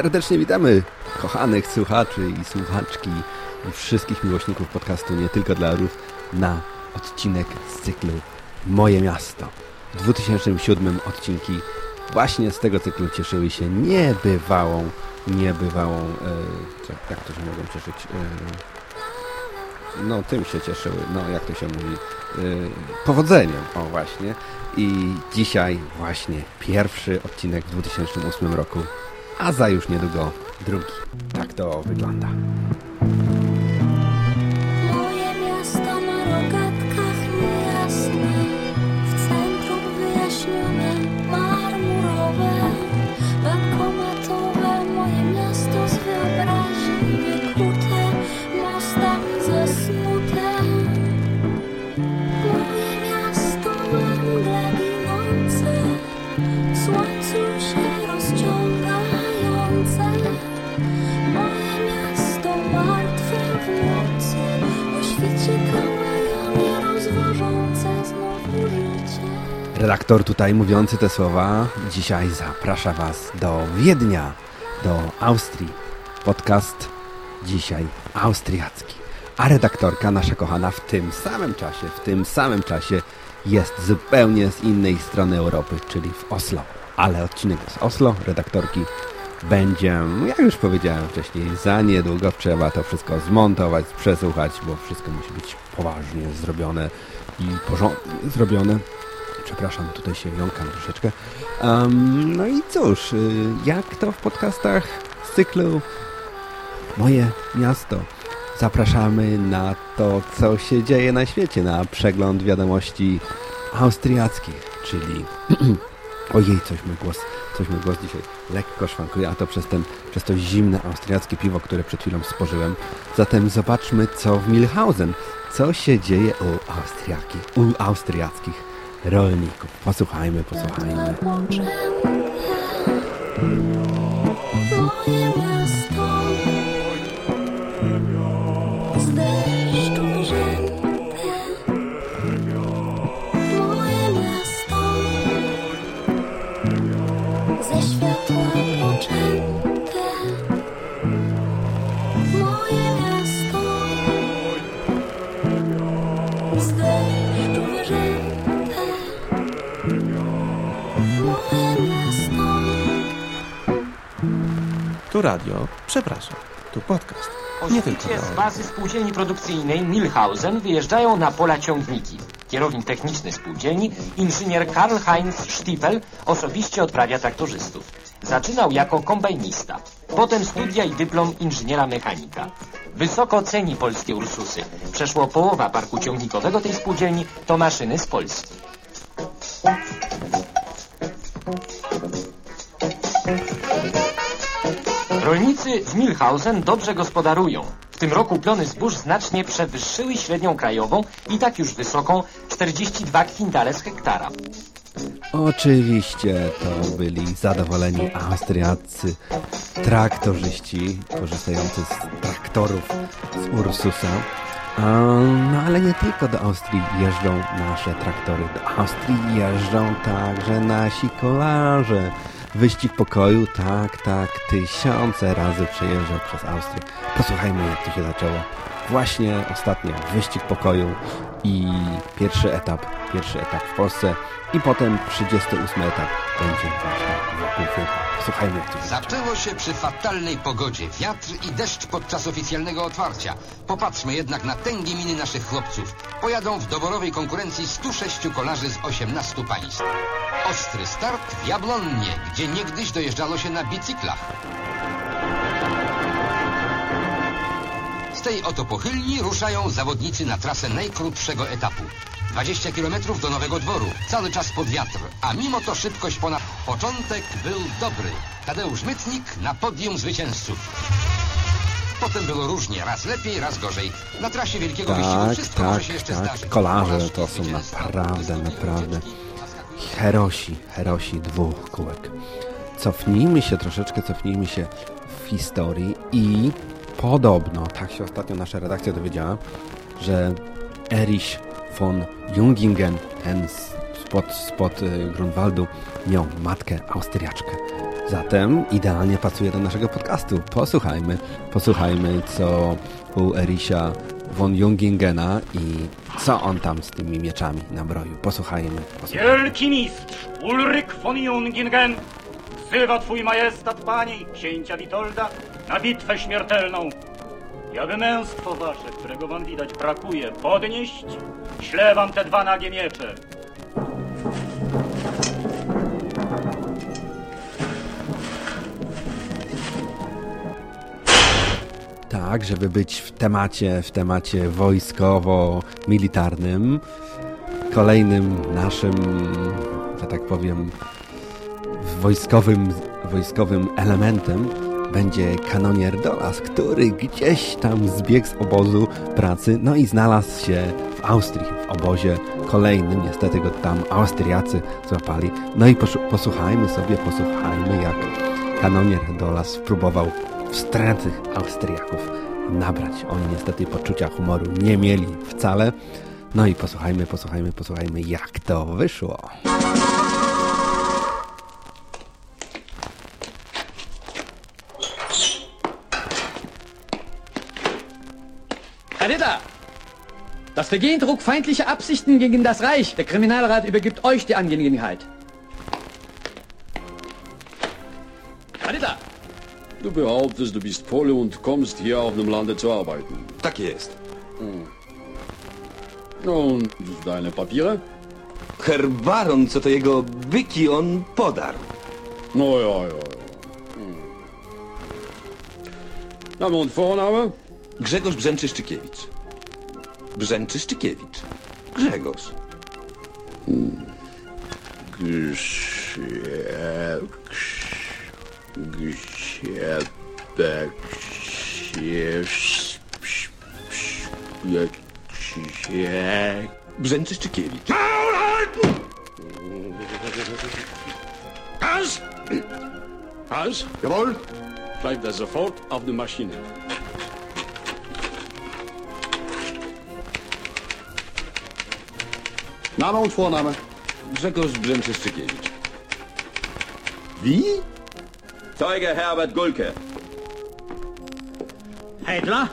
Serdecznie witamy kochanych słuchaczy i słuchaczki i wszystkich miłośników podcastu Nie Tylko dla Orów na odcinek z cyklu Moje Miasto. W 2007 odcinki właśnie z tego cyklu cieszyły się niebywałą, niebywałą, e, co- jak to się mogą cieszyć, e, no tym się cieszyły, no jak to się mówi, yy, powodzeniem, o właśnie. I dzisiaj właśnie pierwszy odcinek w 2008 roku, a za już niedługo drugi. Tak to wygląda. Redaktor tutaj mówiący te słowa dzisiaj zaprasza Was do Wiednia, do Austrii. Podcast dzisiaj austriacki. A redaktorka nasza kochana w tym samym czasie, w tym samym czasie jest zupełnie z innej strony Europy, czyli w Oslo. Ale odcinek z Oslo, redaktorki, będzie, jak już powiedziałem wcześniej, za niedługo trzeba to wszystko zmontować, przesłuchać, bo wszystko musi być poważnie zrobione i porządnie zrobione. Przepraszam, tutaj się jąkam troszeczkę. Em, no i cóż, y, jak to w podcastach z cyklu Moje Miasto. Zapraszamy na to, co się dzieje na świecie, na przegląd wiadomości austriackich, czyli ojej, coś mój głos, coś mój głos dzisiaj lekko szwankuje, a to przez, ten, przez to zimne austriackie piwo, które przed chwilą spożyłem. Zatem zobaczmy, co w Milhausen, co się dzieje u, Austriaki, u austriackich rolników. Posłuchajmy, posłuchajmy. Moje miasto. Z Tu radio, przepraszam, tu podcast. Nie tylko dla z bazy spółdzielni produkcyjnej Milhausen wyjeżdżają na pola ciągniki. Kierownik techniczny spółdzielni, inżynier Karl-Heinz Stiepel, osobiście odprawia traktorzystów. Zaczynał jako kombajnista. Potem studia i dyplom inżyniera mechanika. Wysoko ceni polskie Ursusy. Przeszło połowa parku ciągnikowego tej spółdzielni to maszyny z Polski. Rolnicy w Milhausen dobrze gospodarują. W tym roku plony zbóż znacznie przewyższyły średnią krajową i tak już wysoką 42 kwintale z hektara. Oczywiście to byli zadowoleni austriaccy traktorzyści korzystający z traktorów z Ursusa. No ale nie tylko do Austrii jeżdżą nasze traktory. Do Austrii jeżdżą także nasi kolarze. Wyścig pokoju, tak, tak, tysiące razy przejeżdżał przez Austrię. Posłuchajmy jak to się zaczęło właśnie ostatnio wyścig pokoju i pierwszy etap, pierwszy etap w Polsce i potem 38 etap będzie właśnie wokół filmu. Słuchajmy. Zaczęło się przy fatalnej pogodzie, wiatr i deszcz podczas oficjalnego otwarcia. Popatrzmy jednak na tęgie miny naszych chłopców. Pojadą w doborowej konkurencji 106 kolarzy z 18 państw. Ostry start w Jablonnie, gdzie niegdyś dojeżdżało się na bicyklach. Z tej oto pochylni ruszają zawodnicy na trasę najkrótszego etapu. 20 km do Nowego Dworu, cały czas pod wiatr, a mimo to szybkość ponad... Początek był dobry. Tadeusz Mytnik na podium zwycięzców. Potem było różnie, raz lepiej, raz gorzej. Na trasie wielkiego wyścigu Tak, wszystko może tak, się jeszcze tak. zdarzyć. Kolarze to są naprawdę, naprawdę herosi, herosi dwóch kółek. Cofnijmy się troszeczkę, cofnijmy się w historii i podobno, tak się ostatnio nasza redakcja dowiedziała, że Erich von Jungingen, ten spod, spod y, Grunwaldu, miał matkę Austriaczkę. Zatem idealnie pasuje do naszego podcastu. Posłuchajmy, posłuchajmy, co u Ericha von Jungingena i co on tam z tymi mieczami nabroił. Posłuchajmy, posłuchajmy. Wielki mistrz Ulryk von Jungingen wzywa twój majestat panie i księcia Witolda na bitwę śmiertelną. I aby męstwo wasze, którego wam widać brakuje, podnieść, ślę wam te dwa nagie miecze. Tak, żeby być w temacie, w temacie wojskowo-militarnym. Kolejnym naszym, że tak powiem, wojskowym, wojskowym elementem będzie kanonier Dolas, który gdzieś tam zbiegł z obozu pracy, no i znalazł się w Austrii, w obozie kolejnym. Niestety go tam Austriacy złapali. No i posłuchajmy sobie, posłuchajmy jak kanonier Dolas próbował wstręty Austriaków nabrać. Oni niestety poczucia humoru nie mieli wcale. No i posłuchajmy, posłuchajmy, posłuchajmy jak to wyszło. Das Vergehen trug feindliche Absichten gegen das Reich. Der Kriminalrat übergibt euch die Angelegenheit. Ritter! Du behauptest, du bist Pole und kommst hier auf dem Lande zu arbeiten. Tak jest. Und deine Papiere? Herr Baron, co to jego byki on podarł. No ja, ja, ja. Hm. Name und Vorname? Grzegorz Brzęczyszczykiewicz. Brzęczyszczykiewicz. Grzegorz. Brzęczyszczykiewicz. Hans! Hans? Jawohl. Bleib da sofort auf der Maschine. Name und Vorname? Grzegorz Brzęczyszczykiewicz. Wie? Zeuge Herbert Gulke. Heidler?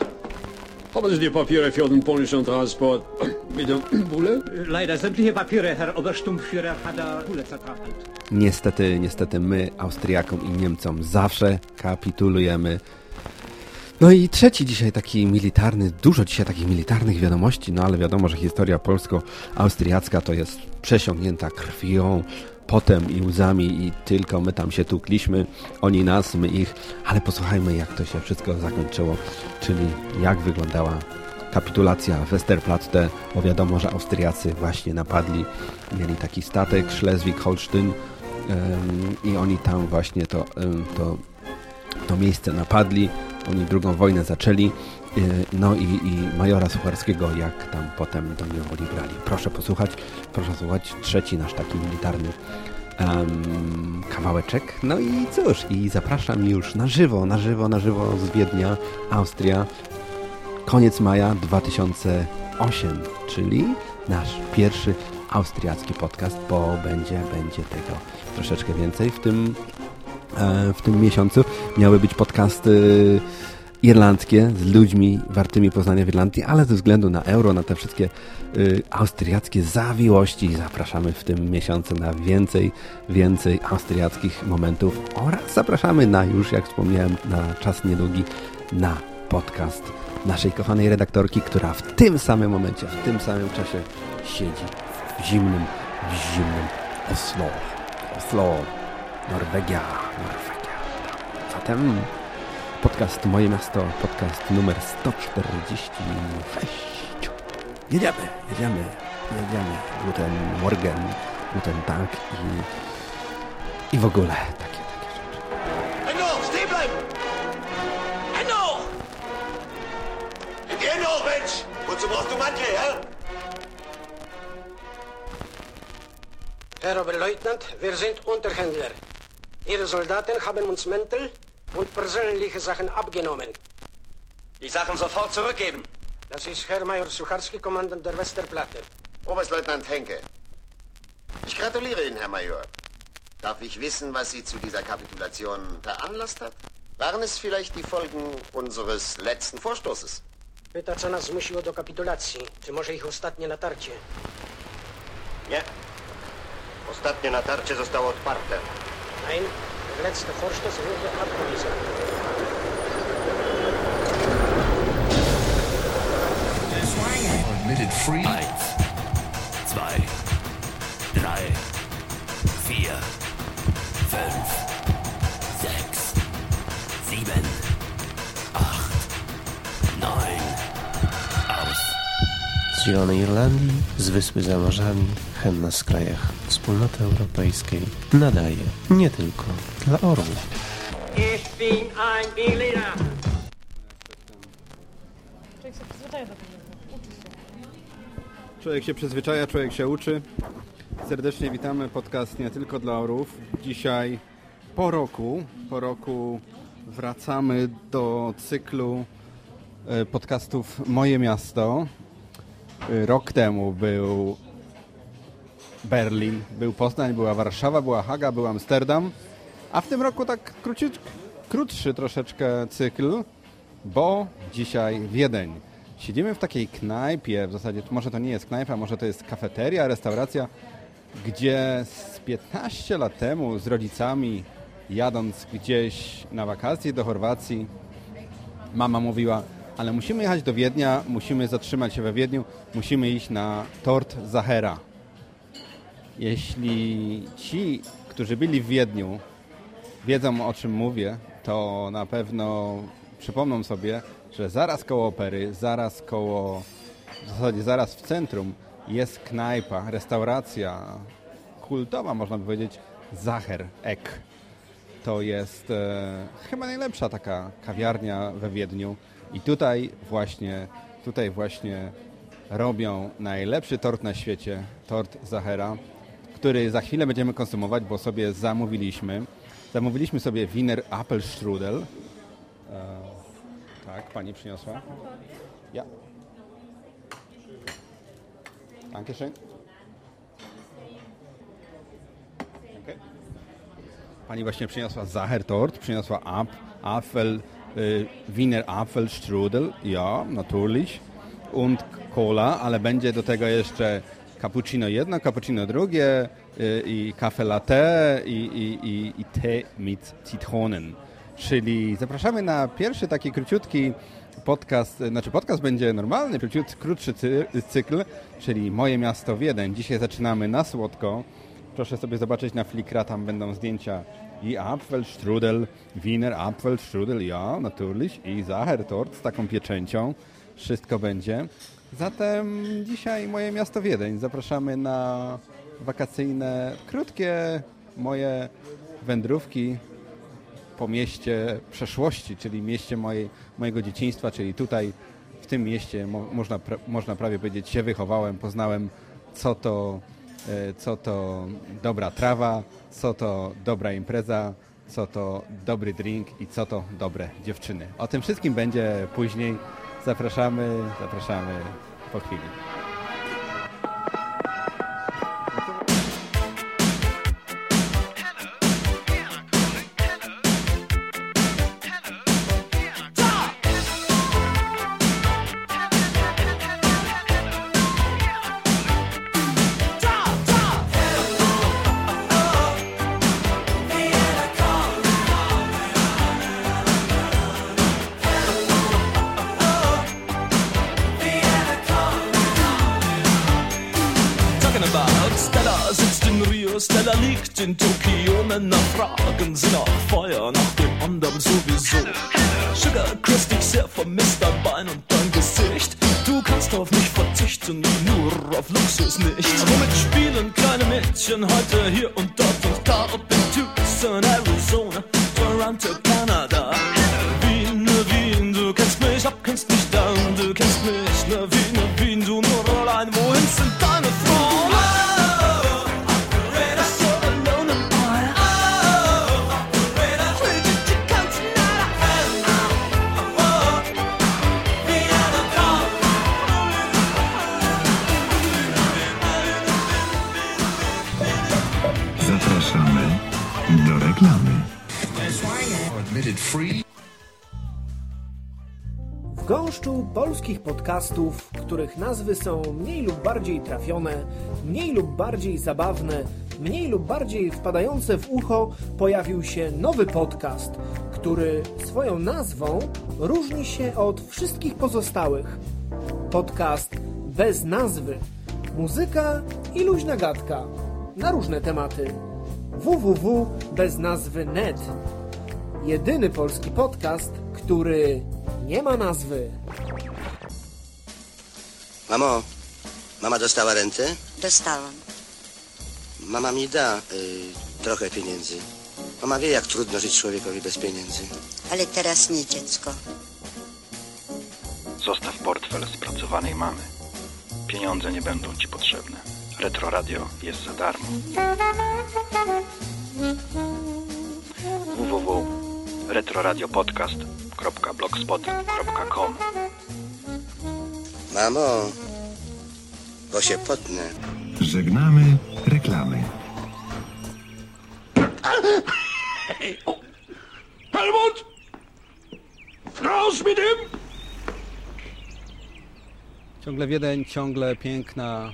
Haben Sie die Papiere für den polnischen Transport? Bitte, Bulle? Leider sämtliche Papiere, Herr Obersturmführer, hat der Bulle zertrampelt. Niestety, niestety my, Austriakom i Niemcom, zawsze kapitulujemy. No i trzeci dzisiaj taki militarny, dużo dzisiaj takich militarnych wiadomości, no ale wiadomo, że historia polsko-austriacka to jest przesiągnięta krwią, potem i łzami i tylko my tam się tukliśmy, oni nas, my ich, ale posłuchajmy jak to się wszystko zakończyło, czyli jak wyglądała kapitulacja Westerplatte, bo wiadomo, że Austriacy właśnie napadli, mieli taki statek Schleswig-Holstein i oni tam właśnie to, to, to miejsce napadli, oni drugą wojnę zaczęli, y, no i, i majora Sucharskiego, jak tam potem do niewoli brali. Proszę posłuchać, proszę słuchać, trzeci nasz taki militarny em, kawałeczek. No i cóż, i zapraszam już na żywo, na żywo, na żywo z Wiednia, Austria, koniec maja 2008, czyli nasz pierwszy austriacki podcast, bo będzie, będzie tego troszeczkę więcej w tym, w tym miesiącu. Miały być podcasty irlandzkie z ludźmi wartymi poznania w Irlandii, ale ze względu na euro, na te wszystkie y, austriackie zawiłości zapraszamy w tym miesiącu na więcej, więcej austriackich momentów oraz zapraszamy na już, jak wspomniałem, na czas niedługi na podcast naszej kochanej redaktorki, która w tym samym momencie, w tym samym czasie siedzi w zimnym, w zimnym Oslo. Oslo, Norwegia. Zatem podcast Moje Miasto, podcast numer 146. Jedziemy, jedziemy, jedziemy. Guten Morgen, guten Tag i, i w ogóle takie, takie rzeczy. Enno, stehen bleiben! Enno! Enno, Mensch! Wozu brauchst du Mantel, ja? Herr Oberleutnant, wir sind Unterhändler. Ihre Soldaten haben uns Mäntel und persönliche Sachen abgenommen. Die Sachen sofort zurückgeben. Das ist Herr Major Sucharski, Kommandant der Westerplatte. Oberstleutnant Henke. Ich gratuliere Ihnen, Herr Major. Darf ich wissen, was Sie zu dieser Kapitulation veranlasst hat? Waren es vielleicht die Folgen unseres letzten Vorstoßes? Pyta, co nas zmusiło do kapitulacji. Czy może ich ostatnie natarcie? Nie. Ostatnie natarcie zostało odparte. Nein, der letzte Vorstoß wurde abgewiesen. Admitted free. Eins, zwei, drei, vier, fünf, sechs, sieben, acht, neun. Aus. Z Zielonej Irlandii, z Wyspy za morzami, henna z krajach Wspólnoty Europejskiej nadaje nie tylko dla orłów. Ich bin ein Berliner. Człowiek się przyzwyczaja do tego. Uczy się. Człowiek się przyzwyczaja, człowiek się uczy. Serdecznie witamy podcast nie tylko dla orów. Dzisiaj po roku, po roku wracamy do cyklu e, podcastów Moje Miasto. E, Rok temu był Berlin, był Poznań, była Warszawa, była Haga, był Amsterdam. A w tym roku tak króciut, krótszy troszeczkę cykl, bo dzisiaj Wiedeń. Siedzimy w takiej knajpie, w zasadzie może to nie jest knajpa, może to jest kafeteria, restauracja, gdzie z 15 lat temu z rodzicami jadąc gdzieś na wakacje do Chorwacji, mama mówiła, ale musimy jechać do Wiednia, musimy zatrzymać się we Wiedniu, musimy iść na tort Zachera. Jeśli ci, którzy byli w Wiedniu, wiedzą o czym mówię, to na pewno przypomną sobie, że zaraz koło opery, zaraz koło, w zasadzie zaraz w centrum jest knajpa, restauracja kultowa, można by powiedzieć, Zacher Ek. To jest e, chyba najlepsza taka kawiarnia we Wiedniu i tutaj właśnie, tutaj właśnie robią najlepszy tort na świecie, tort Zachera, który za chwilę będziemy konsumować, bo sobie zamówiliśmy. Zamówiliśmy sobie Wiener Apfelstrudel. E, tak, pani przyniosła. Ja. Dankeschön. Pani właśnie przyniosła Zacher Tort, przyniosła Ap, Apfel, y, Wiener Apfelstrudel, ja, natürlich. Und Cola, ale będzie do tego jeszcze cappuccino jedno, cappuccino drugie y, i kafe latte i, i, i, i te mit Zitronen. Czyli zapraszamy na pierwszy taki króciutki podcast, znaczy podcast będzie normalny, króciut, krótszy cy, cykl, czyli Moje Miasto Wiedeń. Dzisiaj zaczynamy na słodko. Proszę sobie zobaczyć na Flickra, tam będą zdjęcia i Apfelstrudel, Wiener Apfelstrudel, ja, natürlich, i Sachertort z taką pieczęcią. Wszystko będzie. Zatem dzisiaj moje miasto Wiedeń. Zapraszamy na wakacyjne, krótkie moje wędrówki po mieście przeszłości, czyli mieście mojej, mojego dzieciństwa, czyli tutaj w tym mieście mo, można, pra, można prawie powiedzieć się wychowałem, poznałem co to, e, co to dobra trawa, co to dobra impreza, co to dobry drink i co to dobre dziewczyny. O tym wszystkim będzie później. Zapraszamy, zapraszamy po chwili. Liegt in Tokio, Männer fragen sie nach Feuer, nach dem anderen sowieso. Sugar Chris dich sehr vermisst, dein Bein und dein Gesicht. Du kannst auf mich verzichten, nur auf Luxus nicht. Womit spielen kleine Mädchen heute hier podcastów, których nazwy są mniej lub bardziej trafione, mniej lub bardziej zabawne, mniej lub bardziej wpadające w ucho, pojawił się nowy podcast, który swoją nazwą różni się od wszystkich pozostałych. Podcast bez nazwy. Muzyka i luźna gadka na różne tematy. www bez nazwy net. Jedyny polski podcast, który nie ma nazwy. Mamo, mama dostała rentę? Dostałam. Mama mi da y, trochę pieniędzy. Mama wie, jak trudno żyć człowiekowi bez pieniędzy. Ale teraz nie dziecko. Zostaw portfel spracowanej mamy. Pieniądze nie będą ci potrzebne. Retro Radio jest za darmo. www.retroradiopodcast.blogspot.com Mamo, bo się potnę. Żegnamy reklamy. Helmut! Raus mit ihm! Ciągle Wiedeń, ciągle piękna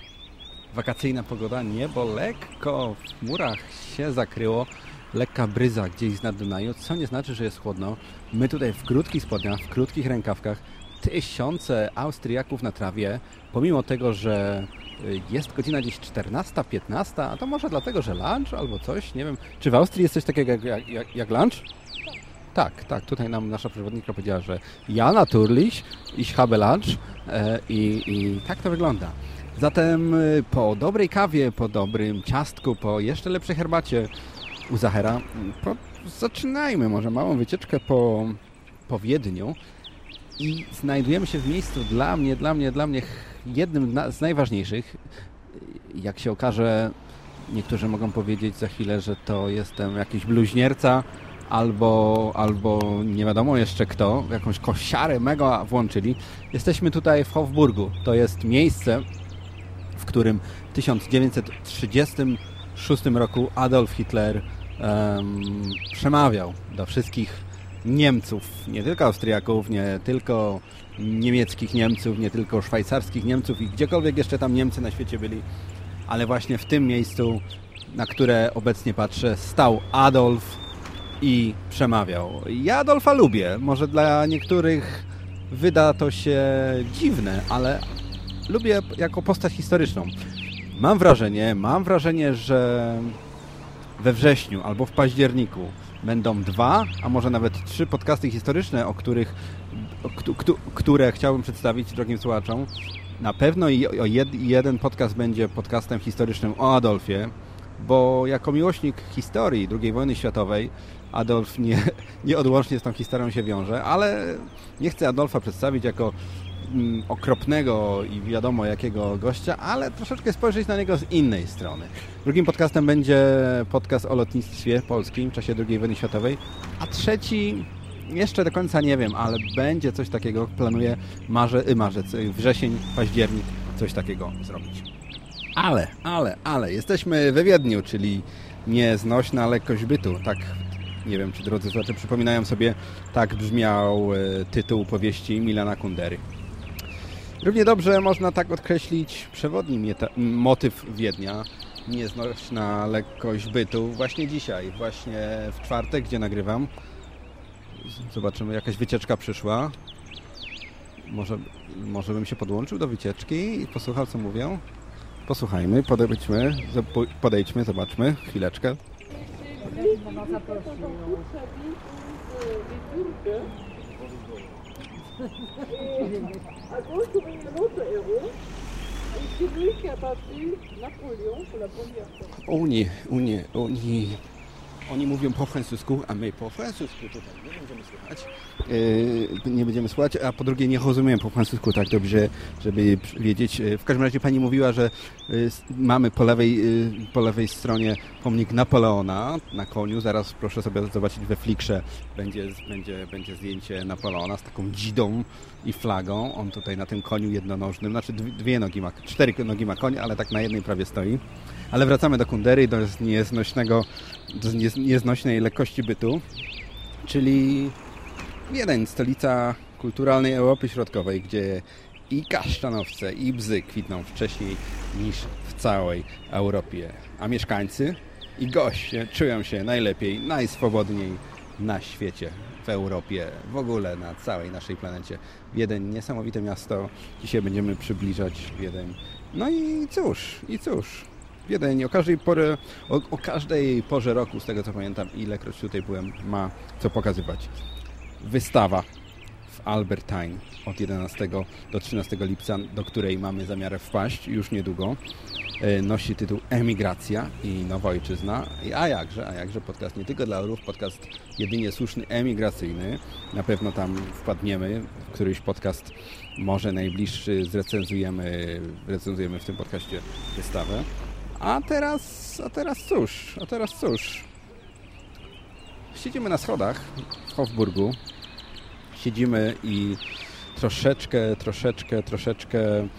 wakacyjna pogoda. Niebo lekko w chmurach się zakryło. Lekka bryza gdzieś z nad Dunaju, co nie znaczy, że jest chłodno. My tutaj w krótkich spodniach, w krótkich rękawkach, tysiące Austriaków na trawie, pomimo tego, że y, jest godzina gdzieś 14, 15, a to może dlatego, że lunch albo coś, nie wiem. Czy w Austrii jest coś takiego jak, jak, jak, jak lunch? Tak, tak. Tutaj nam nasza przewodniczka powiedziała, że ja naturlich, ich habe lunch e, i, i tak to wygląda. Zatem y, po dobrej kawie, po dobrym ciastku, po jeszcze lepszej herbacie u Zachera, po, zaczynajmy może małą wycieczkę po, po Wiedniu i znajdujemy się w miejscu dla mnie, dla mnie, dla mnie jednym z najważniejszych. Jak się okaże, niektórzy mogą powiedzieć za chwilę, że to jestem jakiś bluźnierca, albo, albo nie wiadomo jeszcze kto, jakąś kosiarę mega włączyli. Jesteśmy tutaj w Hofburgu. To jest miejsce, w którym w 1936 roku Adolf Hitler em, przemawiał do wszystkich Niemców, nie tylko Austriaków, nie tylko niemieckich Niemców, nie tylko szwajcarskich Niemców i gdziekolwiek jeszcze tam Niemcy na świecie byli, ale właśnie w tym miejscu, na które obecnie patrzę, stał Adolf i przemawiał. Ja Adolfa lubię. Może dla niektórych wyda to się dziwne, ale lubię jako postać historyczną. Mam wrażenie, mam wrażenie, że we wrześniu albo w październiku będą dwa, a może nawet trzy podcasty historyczne, o których, które chciałbym przedstawić drogim słuchaczom. Na pewno jeden podcast będzie podcastem historycznym o Adolfie, bo jako miłośnik historii II wojny światowej Adolf nie, nieodłącznie z tą historią się wiąże, ale nie chcę Adolfa przedstawić jako okropnego i wiadomo jakiego gościa, ale troszeczkę spojrzeć na niego z innej strony. Drugim podcastem będzie podcast o lotnictwie polskim w czasie II wojny światowej, a trzeci jeszcze do końca nie wiem, ale będzie coś takiego, planuję marze, y, marzec, y, wrzesień, październik, coś takiego zrobić. Ale, ale, ale, jesteśmy we Wiedniu, czyli nieznośna lekkość bytu. Tak, nie wiem, czy drodzy słuchacze przypominają sobie, tak brzmiał e, tytuł powieści Milana Kundery. Równie dobrze można tak odkreślić przewodni motyw Wiednia, nieznośna lekkość bytu. Właśnie dzisiaj, właśnie w czwartek, gdzie nagrywam. Zobaczymy, jakaś wycieczka przyszła. Może, może bym się podłączył do wycieczki i posłuchał, co mówią. Posłuchajmy, podejdźmy, podejdźmy, zobaczmy, chwileczkę. À gauche, vous voyez un autre héros. Et c'est lui qui a battu Napoléon pour la première fois. Oni, oni, oni, oni mówią po francusku, a my po francusku tutaj nie będziemy słuchać. Yy, nie będziemy słuchać, a po drugie nie rozumiem po francusku tak dobrze, żeby wiedzieć. Yy, W każdym razie pani mówiła, że yy, mamy po lewej, yy, po lewej stronie pomnik Napoleona na koniu. Zaraz proszę sobie zobaczyć we Flickrze będzie, będzie, będzie zdjęcie Napoleona z taką dzidą i flagą. On tutaj na tym koniu jednonożnym, znaczy dwie, dwie nogi ma, cztery nogi ma koń, ale tak na jednej prawie stoi. Ale wracamy do Kundery, do nieznośnego, do niez- nieznośnej lekkości bytu, czyli Wiedeń, stolica kulturalnej Europy Środkowej, gdzie i kasztanowce, i bzy kwitną wcześniej niż w całej Europie. A mieszkańcy i goście czują się najlepiej, najswobodniej na świecie, w Europie, w ogóle na całej naszej planecie. Wiedeń, niesamowite miasto. Dzisiaj będziemy przybliżać Wiedeń. No i cóż, i cóż. Wiedeń o każdej, porze, o, o każdej porze roku, z tego co pamiętam, ilekroć tutaj byłem, ma co pokazywać wystawa w Albertine od 11 do 13 lipca, do której mamy zamiar wpaść już niedługo. E, Nosi tytuł Emigracja i Nowa Ojczyzna. A jakże, a jakże podcast nie tylko dla orłów, podcast jedynie słuszny emigracyjny. Na pewno tam wpadniemy, w któryś podcast może najbliższy zrecenzujemy, recenzujemy w tym podcaście wystawę. A teraz, a teraz cóż, a teraz cóż. Siedzimy na schodach w Hofburgu. Siedzimy i troszeczkę, troszeczkę, troszeczkę em,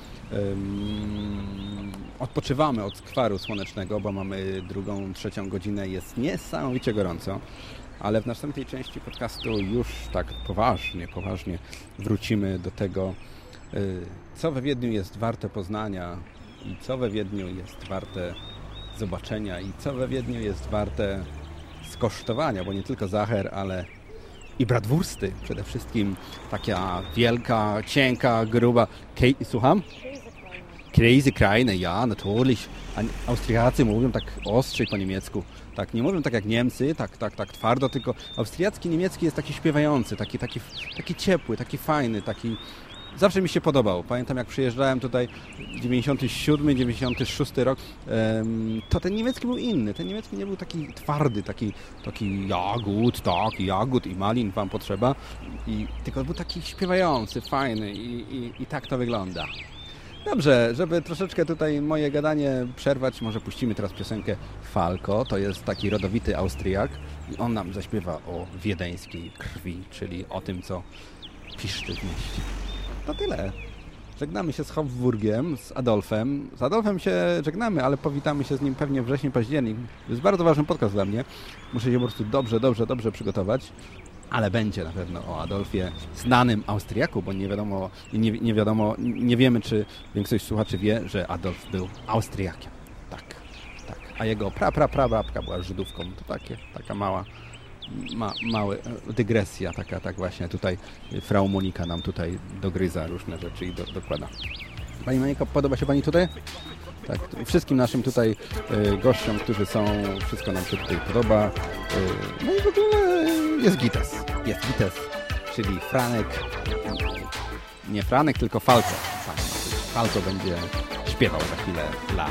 odpoczywamy od skwaru słonecznego, bo mamy drugą, trzecią godzinę. Jest niesamowicie gorąco. Ale w następnej części podcastu już tak poważnie, poważnie wrócimy do tego, y, co we Wiedniu jest warte poznania i co we Wiedniu jest warte zobaczenia i co we Wiedniu jest warte skosztowania, bo nie tylko Zacher, ale i bratwursty. Przede wszystkim taka wielka, cienka, gruba... Słucham? Crazy Kraine, ja, natürlich. Austriacy mówią tak ostrzej po niemiecku. Tak, nie mówią tak jak Niemcy, tak, tak, tak twardo, tylko austriacki, niemiecki jest taki śpiewający, taki, taki, taki ciepły, taki fajny, taki... Zawsze mi się podobał. Pamiętam jak przyjeżdżałem tutaj 97, 96 rok, to ten niemiecki był inny. Ten niemiecki nie był taki twardy, taki, taki ja gut, tak, ja gut i malin wam potrzeba. I, tylko był taki śpiewający, fajny i, i, i tak to wygląda. Dobrze, żeby troszeczkę tutaj moje gadanie przerwać, może puścimy teraz piosenkę Falco. To jest taki rodowity Austriak i on nam zaśpiewa o wiedeńskiej krwi, czyli o tym, co piszczy w mieście. To tyle. Żegnamy się z Hofburgiem, z Adolfem. Z Adolfem się żegnamy, ale powitamy się z nim pewnie wrześniu, październik. To jest bardzo ważny podcast dla mnie. Muszę się po prostu dobrze, dobrze, dobrze przygotować. Ale będzie na pewno o Adolfie, znanym Austriaku, bo nie wiadomo, nie, nie wiadomo, nie wiemy, czy większość słuchaczy wie, że Adolf był Austriakiem. Tak, tak. A jego pra, pra, pra babka była Żydówką. To takie, taka mała, ma, mały e, dygresja, taka, tak właśnie tutaj Frau Monika nam tutaj dogryza różne rzeczy i do, dokłada. Pani Moniko, podoba się Pani tutaj? Tak, wszystkim naszym tutaj e, gościom, którzy są, wszystko nam się tutaj podoba. E, no i w ogóle jest Gites. Jest Gites, czyli Franek. Nie Franek, tylko Falco. Falco będzie śpiewał za chwilę dla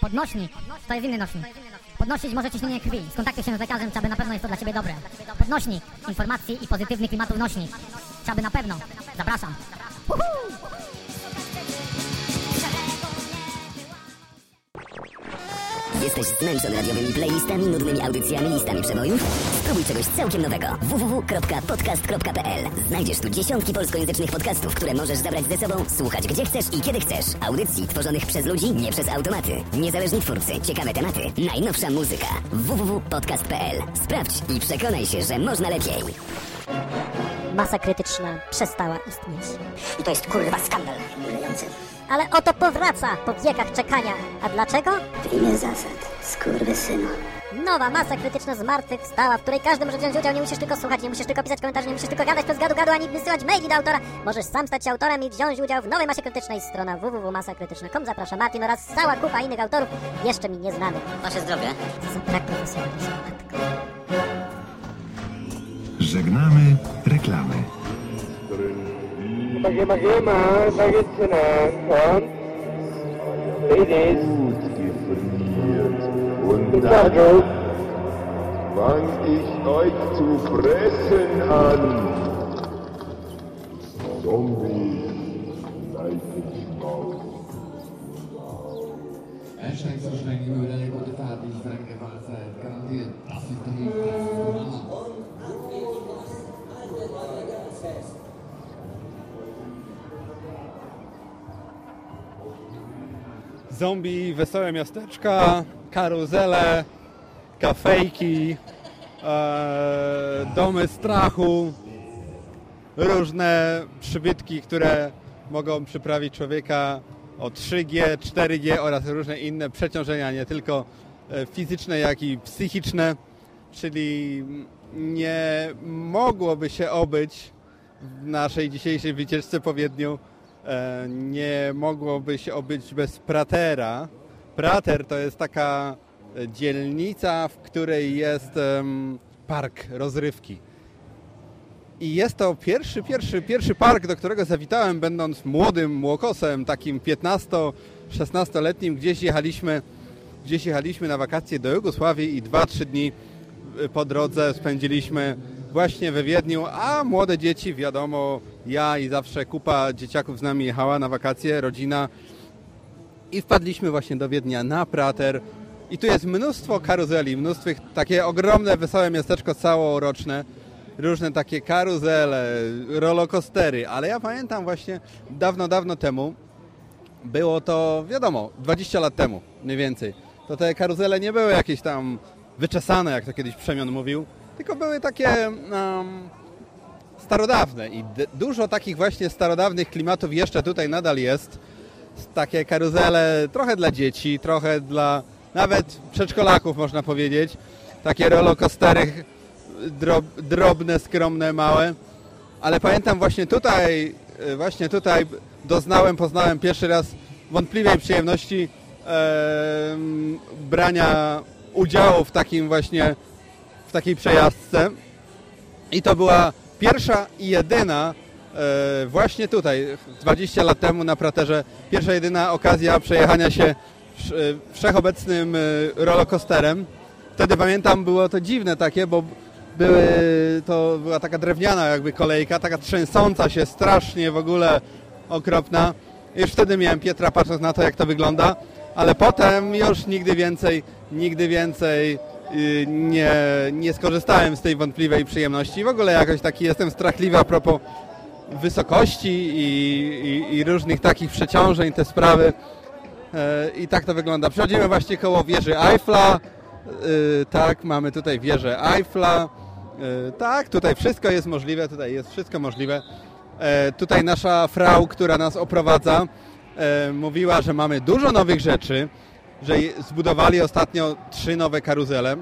Podnośnik. To jest inny nośnik. Podnosić może ciśnienie krwi. Skontaktuj się z lekarzem, aby na pewno jest to dla Ciebie dobre. Podnośnik. Informacji i pozytywnych klimatów nośnik. Aby na pewno. Zapraszam. Uhu! Jesteś zmęczony radiowymi playlistami, nudnymi audycjami, listami przebojów? Spróbuj czegoś całkiem nowego. www.podcast.pl Znajdziesz tu dziesiątki polskojęzycznych podcastów, które możesz zabrać ze sobą, słuchać gdzie chcesz i kiedy chcesz. Audycji tworzonych przez ludzi, nie przez automaty. Niezależni twórcy, ciekawe tematy, najnowsza muzyka. www.podcast.pl Sprawdź i przekonaj się, że można lepiej. Masa krytyczna przestała istnieć. I to jest kurwa skandal. Ulejący. Ale oto powraca po wiekach czekania. A dlaczego? W imię zasad, skurwysynu. Nowa masa krytyczna zmartwychwstała, w której każdy może wziąć udział. Nie musisz tylko słuchać, nie musisz tylko pisać komentarzy, nie musisz tylko gadać bez gadu gadu, ani wysyłać maili do autora. Możesz sam stać się autorem i wziąć udział w nowej masie krytycznej. Strona www.masakrytyczna.com zaprasza Martin oraz cała kupa innych autorów, jeszcze mi nieznanych. Wasze zdrowie. Tak profesjonalni. Żegnamy reklamy. Magema, hinein, komm. Ladies. Gut definiert. Und dann fang ich euch zu fressen an. Zombie, Leichenschmaus. Einsteigen, so schnell, wie wir wieder eine gute Fahrt. Zombie, wesołe miasteczka, karuzele, kafejki, e, domy strachu, różne przybytki, które mogą przyprawić człowieka o 3G, 4G oraz różne inne przeciążenia, nie tylko e, fizyczne, jak i psychiczne, czyli nie mogłoby się obyć w naszej dzisiejszej wycieczce po Wiedniu nie mogłoby się obyć bez Pratera. Prater to jest taka dzielnica, w której jest park rozrywki. I jest to pierwszy, pierwszy, pierwszy park, do którego zawitałem, będąc młodym młokosem, takim 15-16-letnim. Gdzieś jechaliśmy, gdzieś jechaliśmy na wakacje do Jugosławii i 2-3 dni y, po drodze spędziliśmy właśnie we Wiedniu, a młode dzieci, wiadomo, ja i zawsze kupa dzieciaków z nami jechała na wakacje, rodzina. I wpadliśmy właśnie do Wiednia na Prater. I tu jest mnóstwo karuzeli, mnóstwo takie ogromne, wesołe miasteczko całoroczne. Różne takie karuzele, rollercoastery, ale ja pamiętam właśnie dawno, dawno temu, było to, wiadomo, 20 lat temu mniej więcej, to te karuzele nie były jakieś tam wyczesane, jak to kiedyś Przemian mówił, tylko były takie um, starodawne i dużo takich właśnie starodawnych klimatów jeszcze tutaj nadal jest. Takie karuzele trochę dla dzieci, trochę dla nawet przedszkolaków można powiedzieć. Takie rollercoastery drob, drobne, skromne, małe. Ale pamiętam właśnie tutaj, właśnie tutaj doznałem, poznałem pierwszy raz wątpliwej przyjemności e, brania udziału w takim właśnie takiej przejażdżce. I to była pierwsza i jedyna e, właśnie tutaj, 20 lat temu na Praterze, pierwsza jedyna okazja przejechania się wszechobecnym rollercoasterem. Wtedy pamiętam, było to dziwne takie, bo były, to była taka drewniana jakby kolejka, taka trzęsąca się strasznie w ogóle okropna. Już wtedy miałem Pietra patrząc na to, jak to wygląda, ale potem już nigdy więcej, nigdy więcej nie, nie skorzystałem z tej wątpliwej przyjemności. W ogóle jakoś taki jestem strachliwy a propos wysokości i, i, i różnych takich przeciążeń, te sprawy. I tak to wygląda. Przechodzimy właśnie koło wieży Eiffla. Tak, mamy tutaj wieżę Eiffla. Tak, tutaj wszystko jest możliwe, tutaj jest wszystko możliwe. Tutaj nasza frau, która nas oprowadza, mówiła, że mamy dużo nowych rzeczy, że zbudowali ostatnio trzy nowe karuzele.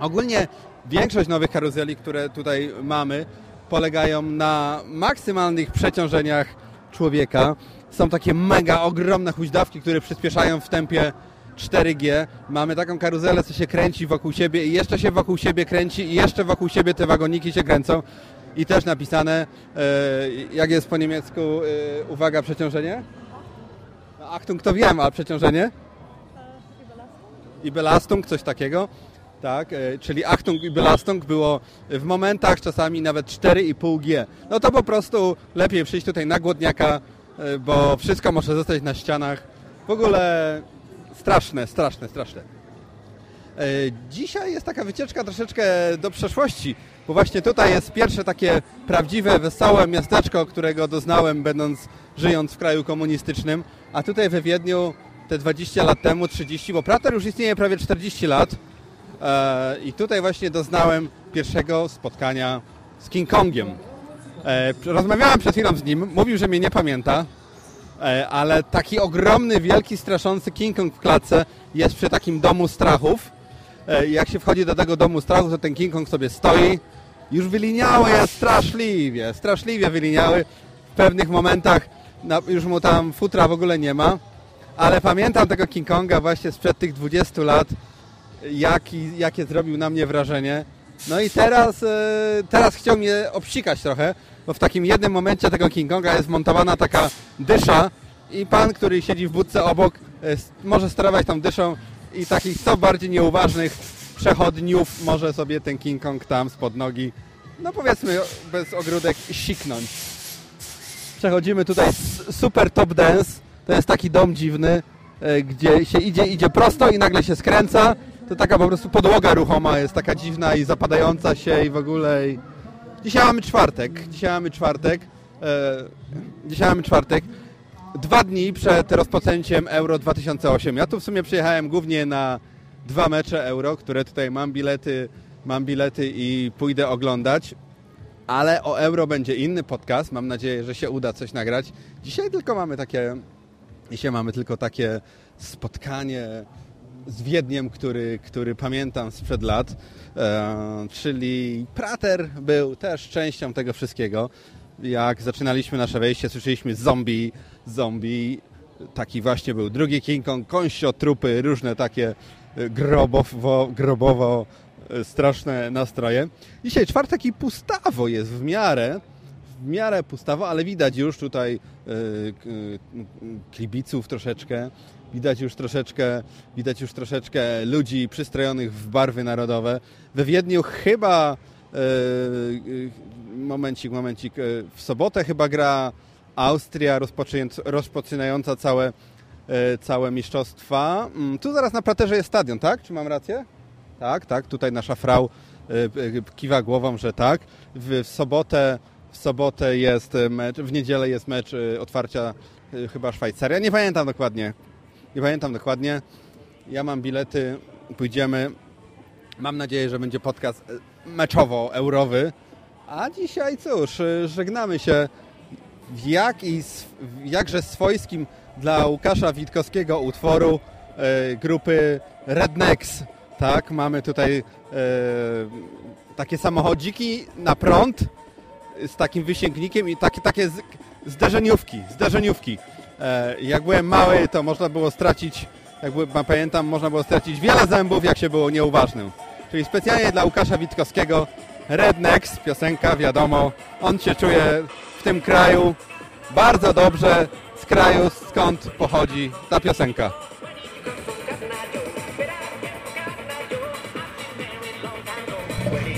Ogólnie większość nowych karuzeli, które tutaj mamy, polegają na maksymalnych przeciążeniach człowieka. Są takie mega ogromne huźdawki, które przyspieszają w tempie 4G. Mamy taką karuzelę, co się kręci wokół siebie i jeszcze się wokół siebie kręci i jeszcze wokół siebie te wagoniki się kręcą. I też napisane, e, jak jest po niemiecku, e, uwaga, przeciążenie? Achtung to wiem, a przeciążenie? I Belastung, coś takiego. Tak, e, czyli Achtung i Belastung było w momentach czasami nawet 4,5 G. No to po prostu lepiej przyjść tutaj na głodniaka, e, bo wszystko może zostać na ścianach. W ogóle straszne, straszne, straszne. E, Dzisiaj jest taka wycieczka troszeczkę do przeszłości, bo właśnie tutaj jest pierwsze takie prawdziwe, wesołe miasteczko, którego doznałem będąc, żyjąc w kraju komunistycznym, a tutaj we Wiedniu te 20 lat temu, 30, bo Prater już istnieje prawie 40 lat e, i tutaj właśnie doznałem pierwszego spotkania z King Kongiem. E, rozmawiałem przed chwilą z nim, mówił, że mnie nie pamięta, e, ale taki ogromny, wielki, straszący King Kong w klatce jest przy takim domu strachów. Jak się wchodzi do tego domu strachów, to ten King Kong sobie stoi. Już wyliniały jest straszliwie, straszliwie wyliniały. W pewnych momentach na, już mu tam futra w ogóle nie ma. Ale pamiętam tego King Konga właśnie sprzed tych 20 lat, jaki, jakie zrobił na mnie wrażenie. No i teraz, e, teraz chciał mnie obsikać trochę, bo w takim jednym momencie tego King Konga jest montowana taka dysza i pan, który siedzi w budce obok, e, może sterować tą dyszą i takich co bardziej nieuważnych przechodniów może sobie ten King Kong tam spod nogi, no powiedzmy bez ogródek, siknąć. Przechodzimy tutaj s- super top dance. To jest taki dom dziwny, e, gdzie się idzie, idzie prosto i nagle się skręca. To taka po prostu podłoga ruchoma jest taka dziwna i zapadająca się i w ogóle. I... Dzisiaj mamy czwartek. Dzisiaj mamy czwartek. E, dzisiaj mamy czwartek. Dwa dni przed rozpoczęciem Euro 2008. Ja tu w sumie przyjechałem głównie na dwa mecze Euro, które tutaj mam bilety, mam bilety i pójdę oglądać. Ale o Euro będzie inny podcast. Mam nadzieję, że się uda coś nagrać. Dzisiaj tylko mamy takie. Dzisiaj mamy tylko takie spotkanie z Wiedniem, który, który pamiętam sprzed lat. E, czyli Prater był też częścią tego wszystkiego. Jak zaczynaliśmy nasze wejście, słyszeliśmy zombie, zombie. Taki właśnie był drugi King Kong, końścio, trupy, różne takie grobowo, grobowo e, straszne nastroje. Dzisiaj czwartek i pustawo jest w miarę, w miarę pustawo, ale widać już tutaj e, e, klibiców troszeczkę, widać już troszeczkę, widać już troszeczkę ludzi przystrojonych w barwy narodowe. We Wiedniu chyba e, momencik, momencik, w sobotę chyba gra Austria rozpoczynając- rozpoczynająca całe, całe mistrzostwa. Mm, Tu zaraz na Praterze jest stadion, tak? Czy mam rację? Tak, tak, tutaj nasza frau kiwa głową, że tak. W, sobotę sobotę jest e, mecz, w niedzielę jest mecz e, otwarcia e, chyba Szwajcaria. Nie pamiętam dokładnie. Nie pamiętam dokładnie. Ja mam bilety, pójdziemy. Mam nadzieję, że będzie podcast meczowo-eurowy. A dzisiaj cóż, żegnamy się w jak i w jakże swojskim dla Łukasza Witkowskiego utworu e, grupy Rednecks. Tak, mamy tutaj e, takie samochodziki na prąd z takim wysięgnikiem i takie, takie zderzeniówki, zderzeniówki. E, jak byłem mały, to można było stracić, jak pamiętam, można było stracić wiele zębów, jak się było nieuważnym. Czyli specjalnie dla Łukasza Witkowskiego Rednecks, piosenka, wiadomo, on się czuje w tym kraju bardzo dobrze, z kraju, skąd pochodzi ta piosenka. Zapraszamy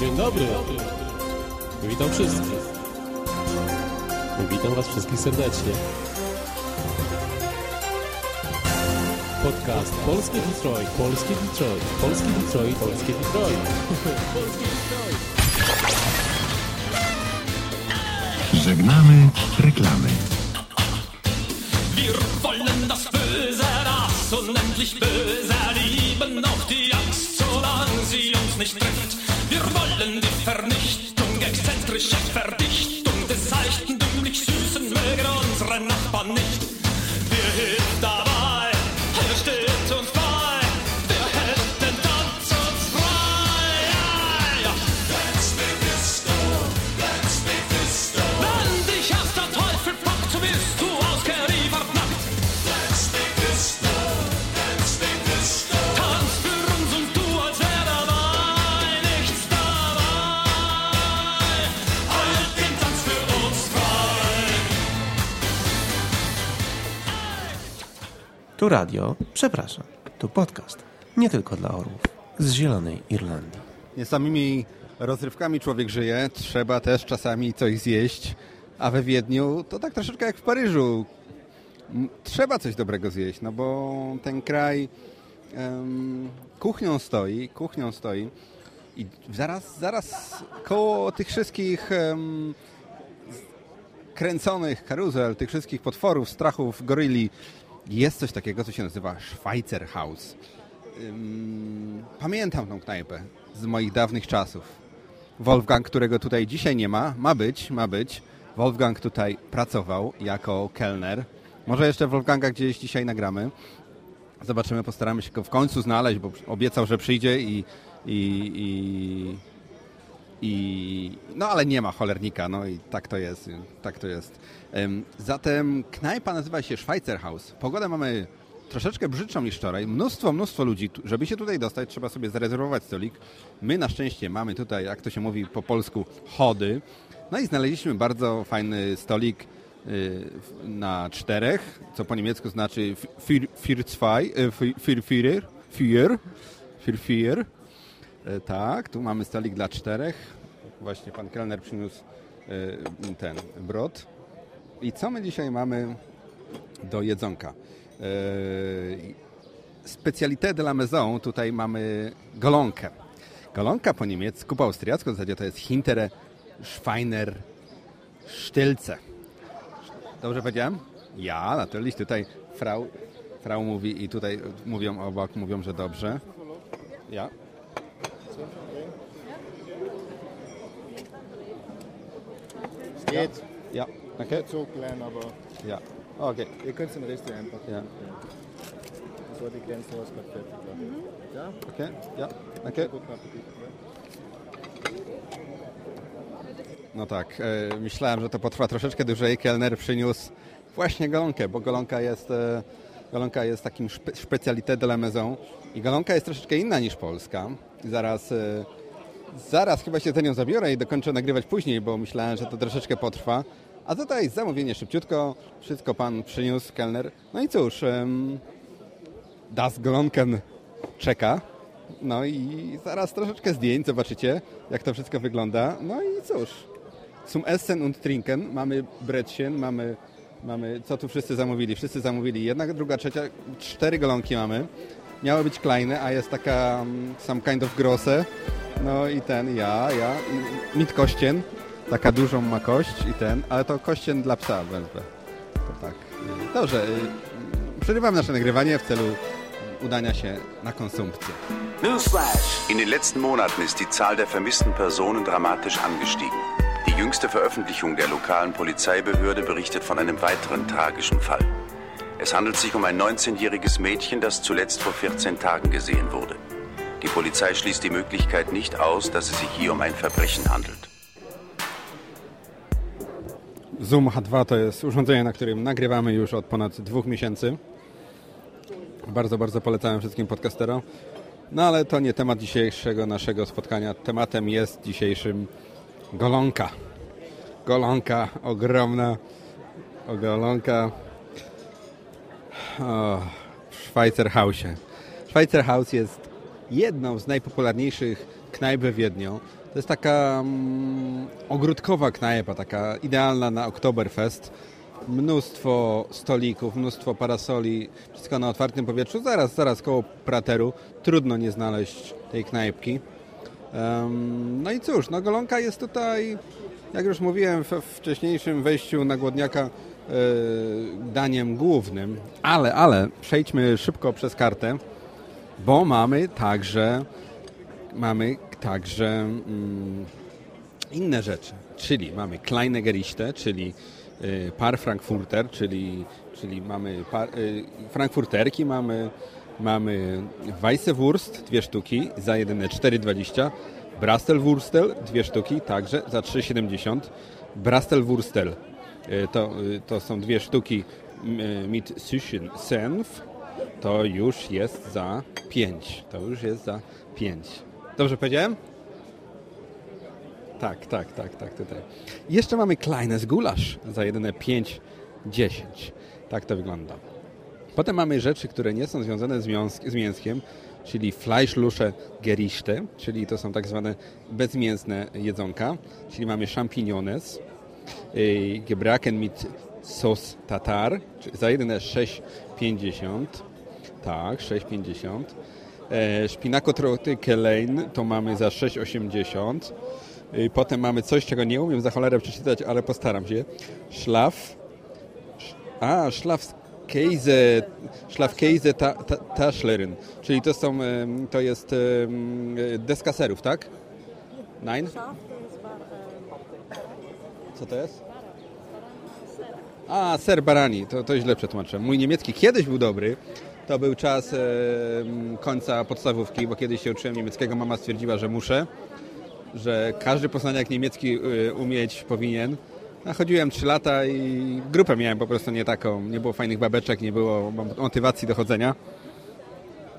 Dzień dobry. Witam wszystkich. Witam Was wszystkich serdecznie. Podcast Polskie Detroit, Polskie Detroit, Polskie Detroit, Polskie Detroit. Polskie Detroit. Żegnamy reklamy. Wir wollen das Böse, unendlich Böse lieben, die Angst, solange sie uns nicht trifft. Wir wollen die Vernichtung exzentrische Verdichtung des seichten, dümmlich süßen mögen unsere Nachbarn nicht. Wer hilft dabei? Radio, przepraszam, tu podcast. Nie tylko dla orłów. Z Zielonej Irlandii. Nie samymi rozrywkami człowiek żyje, trzeba też czasami coś zjeść, a we Wiedniu to tak troszeczkę jak w Paryżu. Trzeba coś dobrego zjeść, no bo ten kraj em, kuchnią stoi, kuchnią stoi i zaraz, zaraz koło tych wszystkich em, kręconych karuzel, tych wszystkich potworów, strachów, goryli jest coś takiego, co się nazywa Schweizerhaus. Pamiętam tą knajpę z moich dawnych czasów. Wolfgang, którego tutaj dzisiaj nie ma, ma być, ma być. Wolfgang tutaj pracował jako kelner. Może jeszcze Wolfganga gdzieś dzisiaj nagramy. Zobaczymy, postaramy się go w końcu znaleźć, bo obiecał, że przyjdzie i, i, i, i no ale nie ma cholernika, no i tak to jest, tak to jest. Zatem knajpa nazywa się Schweizerhaus. Pogodę mamy troszeczkę brzydszą niż wczoraj. Mnóstwo, mnóstwo ludzi. Żeby się tutaj dostać, trzeba sobie zarezerwować stolik. My na szczęście mamy tutaj, jak to się mówi po polsku, chody. No i znaleźliśmy bardzo fajny stolik y, na czterech, co po niemiecku znaczy vier, zwei, y, vier, vier, vier, vier, vier, Tak, tu mamy stolik dla czterech. Właśnie pan kelner przyniósł e, ten brod. I co my dzisiaj mamy do jedzonka? E, Specalité de la maison, tutaj mamy golonkę. Golonka po niemiecku, po austriacku w zasadzie to jest Hintere Schweiner Sztylce. Dobrze powiedziałem? Ja, natürlich. Tutaj Frau, Frau mówi i tutaj mówią obok, mówią, że dobrze. Ja. Geht. Ja, danke. Nicht so klein, aber Ja, okay. ihr könnt den Rest einpacken. Ja. Das war die kleinste, was gerade fertig war. Ja? Okay, ja, danke. Appetit. No tak, e, myślałem, że to potrwa troszeczkę dłużej. Kelner przyniósł właśnie golonkę, bo golonka jest, e, golonka jest takim szpe, specalité de la maison i golonka jest troszeczkę inna niż polska. Zaraz, e, zaraz chyba się za nią zabiorę i dokończę nagrywać później, bo myślałem, że to troszeczkę potrwa. A tutaj zamówienie szybciutko, wszystko pan przyniósł, kelner. No i cóż, em, Das Golonken czeka. No i zaraz troszeczkę zdjęć, zobaczycie jak to wszystko wygląda. No i cóż, zum Essen und Trinken, mamy Brettchen, mamy, mamy, co tu wszyscy zamówili? Wszyscy zamówili jedna, druga, trzecia, cztery golonki mamy. Miały być kleine, a jest taka um, some kind of grosse. No i ten, ja, ja, mit kościen, taka dużą ma kość i ten, ale to kościen dla psa wezmę. To tak. Dobrze, y, przerywamy nasze nagrywanie w celu udania się na konsumpcję. Newsflash! In den letzten Monaten ist die Zahl der vermissten Personen dramatisch angestiegen. Die jüngste Veröffentlichung der lokalen Polizeibehörde berichtet von einem weiteren tragischen Fall. Es handelt sich um ein 19-jähriges Mädchen, das zuletzt vor 14 Tagen gesehen wurde. Die Polizei schließt die Möglichkeit nicht aus, dass es sich hier um ein Verbrechen handelt. Zoom H2 to jest urządzenie, na którym nagrywamy już od ponad dwóch miesięcy. Bardzo, bardzo polecałem wszystkim podcasterom. No ale to nie temat dzisiejszego naszego spotkania. Tematem jest dzisiejszym golonka. Golonka ogromna. Golonka o, w Schweizerhausie. Schweizerhaus jest jedną z najpopularniejszych knajp w Wiedniu. To jest taka mm, ogródkowa knajpa, taka idealna na Oktoberfest. Mnóstwo stolików, mnóstwo parasoli, wszystko na otwartym powietrzu. Zaraz, zaraz koło prateru. Trudno nie znaleźć tej knajpki. Em, no i cóż, no golonka jest tutaj, jak już mówiłem we wcześniejszym wejściu na głodniaka, e, daniem głównym. Ale, ale przejdźmy szybko przez kartę, bo mamy także mamy także mm, inne rzeczy, czyli mamy Kleine Gerichte, czyli y, Par Frankfurter, czyli, czyli mamy par, y, Frankfurterki, mamy, mamy Weissewurst, dwie sztuki, za jedyne 4,20 Brastelwurstel, dwie sztuki, także za 3,70 Brastelwurstel, y, to, to są dwie sztuki mit Süßen Senf, to już jest za 5. To już jest za 5. Dobrze powiedziałem? Tak, tak, tak, tak, tutaj. Jeszcze mamy Kleines Gulasz za jedyne 5, 10. Tak to wygląda. Potem mamy rzeczy, które nie są związane z, z mięskiem, czyli Fleischlusche Gerichte, czyli to są tak zwane bezmięsne jedzonka, czyli mamy champignones, y, gebraken mit sos tatar, za jedyne 6,50. Tak, 6,50. E, Szpinako troty kelein to mamy za 6,80. Y, Potem mamy coś, czego nie umiem za cholerę przeczytać, ale postaram się. Szlaf. A, Schlafkäse ta, ta, Taschlerin. Czyli to są, to jest deska serów, tak? Nein? Co to jest? A, ser barani, to, to źle przetłumaczyłem. Mój niemiecki kiedyś był dobry. To był czas em, końca podstawówki, bo kiedyś się uczyłem niemieckiego. Mama stwierdziła, że muszę, że każdy poznaniak niemiecki y, umieć powinien. A chodziłem 3 lata i grupę miałem po prostu nie taką. Nie było fajnych babeczek, nie było motywacji do chodzenia.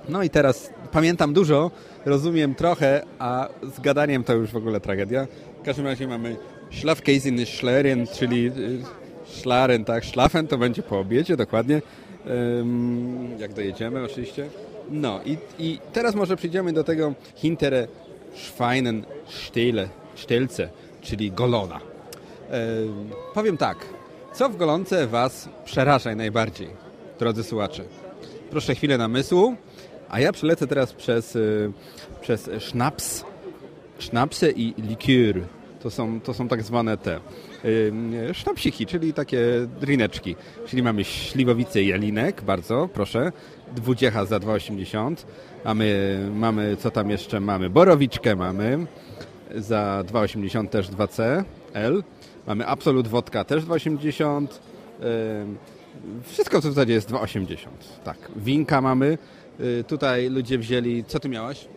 No i teraz pamiętam dużo, rozumiem trochę, a z gadaniem to już w ogóle tragedia. W każdym razie mamy Schlafkäse Schlerin, czyli y, Szlaren, tak, Schlafen to będzie po obiedzie, dokładnie. Jak dojedziemy oczywiście. No i, i teraz może przejdziemy do tego Hintere Schweinen Stelce, czyli golona. Powiem tak, co w golonce Was przeraża najbardziej, drodzy słuchacze? Proszę chwilę namysłu, a ja przelecę teraz przez, y, przez sznaps, sznapsy i likier. To są, to są tak zwane te sznapsiki, czyli takie drineczki. Czyli mamy śliwowicę i jelinek, bardzo proszę, dwudziecha za 2,80. Mamy, mamy, co tam jeszcze mamy? Borowiczkę mamy za 2,80 też 2CL. Mamy Absolut Wodka też 2,80. Ym, Wszystko w zasadzie jest 2,80. Tak. Winka mamy. Y, Tutaj ludzie wzięli... Co ty miałaś?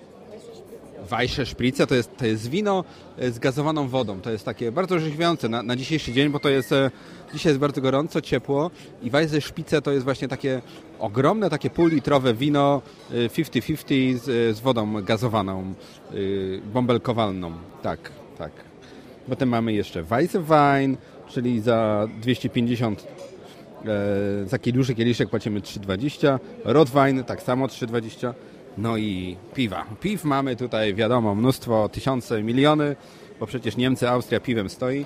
Weisse Spritze to jest, to jest wino e, z gazowaną wodą. To jest takie bardzo orzeźwiające na, na dzisiejszy dzień, bo to jest e, dzisiaj jest bardzo gorąco, ciepło i Weisse Spritze to jest właśnie takie ogromne, takie półlitrowe wino e, 50-50 z, z wodą gazowaną, e, bąbelkowalną. Tak, tak. Potem mamy jeszcze Weisse Wein, czyli za 250 e, za duży kieliszek płacimy 3,20. Rotwein tak samo 3,20. No i piwa. Piw mamy tutaj, wiadomo, mnóstwo, tysiące, miliony, bo przecież Niemcy, Austria piwem stoi.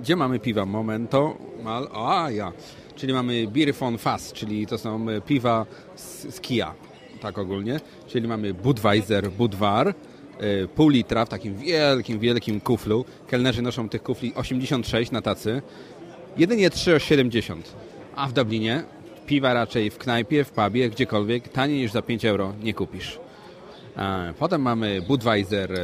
Gdzie mamy piwa? Momento. Mal, a ja. Czyli mamy Bier von Fass, czyli to są piwa z, z kija, tak ogólnie. Czyli mamy Budweiser, Budwar, e, pół litra w takim wielkim, wielkim kuflu. Kelnerzy noszą tych kufli 86 na tacy. Jedynie 3,70. A w Dublinie piwa raczej w knajpie, w pubie, gdziekolwiek, taniej niż za 5 euro nie kupisz. Potem mamy Budweiser e,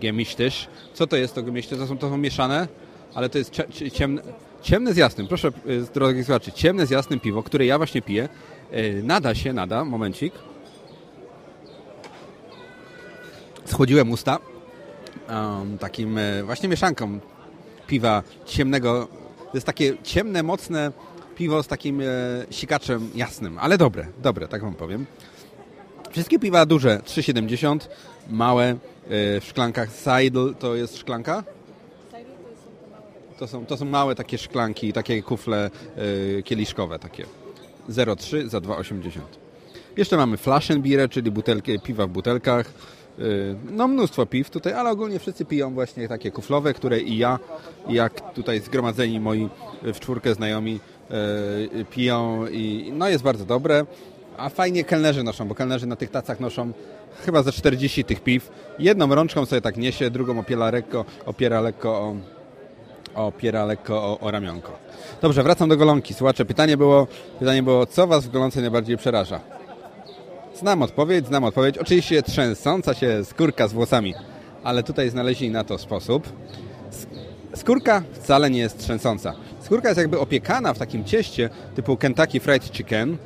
Gemischtisch. Co to jest to Gemischtisch? To są, to są mieszane, ale to jest cie- cie- ciemne, ciemne z jasnym. Proszę, e, drogi słuchacze, ciemne z jasnym piwo, które ja właśnie piję. E, Nada się, nada, momencik. Schłodziłem usta um, takim właśnie mieszanką piwa ciemnego. To jest takie ciemne, mocne piwo z takim e, sikaczem jasnym, ale dobre, dobre, tak wam powiem. Wszystkie piwa duże 3,70, małe e, w szklankach Seidel to jest szklanka? To są, to są małe takie szklanki, takie kufle e, kieliszkowe takie. 0,3 za 2,80. Jeszcze mamy Flaschenbiere, czyli butelki, piwa w butelkach. E, No mnóstwo piw tutaj, ale ogólnie wszyscy piją właśnie takie kuflowe, które i ja, jak tutaj zgromadzeni moi w czwórkę znajomi piją i no jest bardzo dobre. A fajnie kelnerzy noszą, bo kelnerzy na tych tacach noszą chyba ze 40 tych piw. Jedną rączką sobie tak niesie, drugą opiera lekko, opiera lekko o, opiera lekko o, o ramionko. Dobrze, wracam do golonki. Słuchacze, pytanie było, pytanie było, co Was w golonce najbardziej przeraża? Znam odpowiedź, znam odpowiedź. Oczywiście trzęsąca się skórka z włosami ale tutaj znaleźli na to sposób. Skórka wcale nie jest trzęsąca. Skórka jest jakby opiekana w takim cieście typu Kentucky Fried Chicken,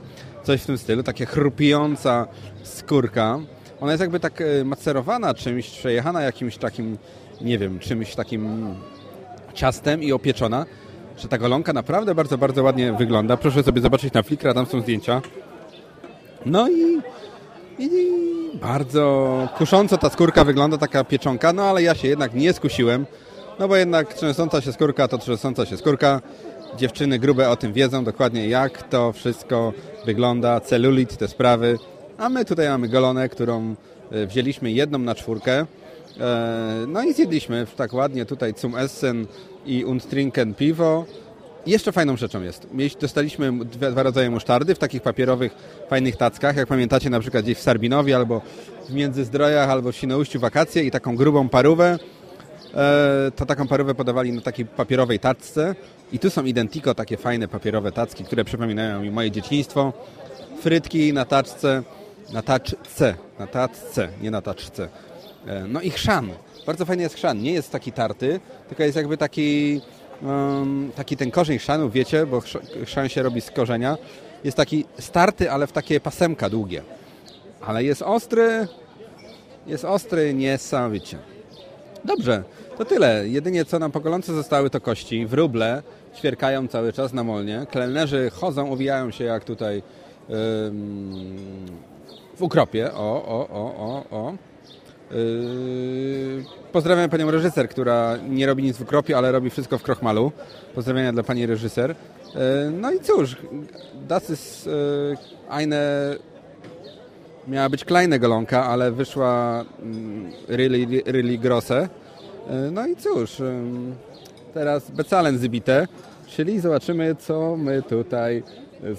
coś w tym stylu, takie chrupiąca skórka. Ona jest jakby tak e, macerowana czymś, przejechana jakimś takim, nie wiem, czymś takim ciastem i opieczona, że ta golonka naprawdę bardzo, bardzo ładnie wygląda. Proszę sobie zobaczyć na Flickr, tam są zdjęcia. No i, i bardzo kusząco ta skórka wygląda, taka pieczonka, no ale ja się jednak nie skusiłem, no bo jednak trzęsąca się skórka to trzęsąca się skórka. Dziewczyny grube o tym wiedzą dokładnie jak to wszystko wygląda, celulit, te sprawy. A my tutaj mamy golonę, którą e, wzięliśmy jedną na czwórkę. E, no i zjedliśmy tak ładnie tutaj zum Essen i und trinken piwo. Jeszcze fajną rzeczą jest, dostaliśmy dwa, rodzaje musztardy w takich papierowych, fajnych tackach, jak pamiętacie na przykład gdzieś w Sarbinowie albo w Międzyzdrojach albo w Świnoujściu wakacje i taką grubą parówę, to taką parówę podawali na takiej papierowej tacce i tu są identiko takie fajne papierowe tacki, które przypominają mi moje dzieciństwo. Frytki na taczce, na taczce, na tacce, nie na taczce. E, no i chrzan. Bardzo fajny jest chrzan. Nie jest taki tarty, tylko jest jakby taki, um, taki ten korzeń chrzanu, wiecie, bo chrzan się robi z korzenia. Jest taki starty, ale w takie pasemka długie. Ale jest ostry, jest ostry niesamowicie. Dobrze, to tyle. Jedynie co nam po golące zostały to kości. Wróble ćwierkają cały czas na molnie. Kelnerzy chodzą, uwijają się jak tutaj ym, w ukropie. O, o, o, o, o. Yy, pozdrawiam panią reżyser, która nie robi nic w ukropie, ale robi wszystko w krochmalu. Pozdrawienia dla pani reżyser. Yy, no i cóż, das ist yy, eine miała być kleine golonka, ale wyszła mm, really, really grosse. No i cóż, teraz becalen zybite, czyli zobaczymy, co my tutaj,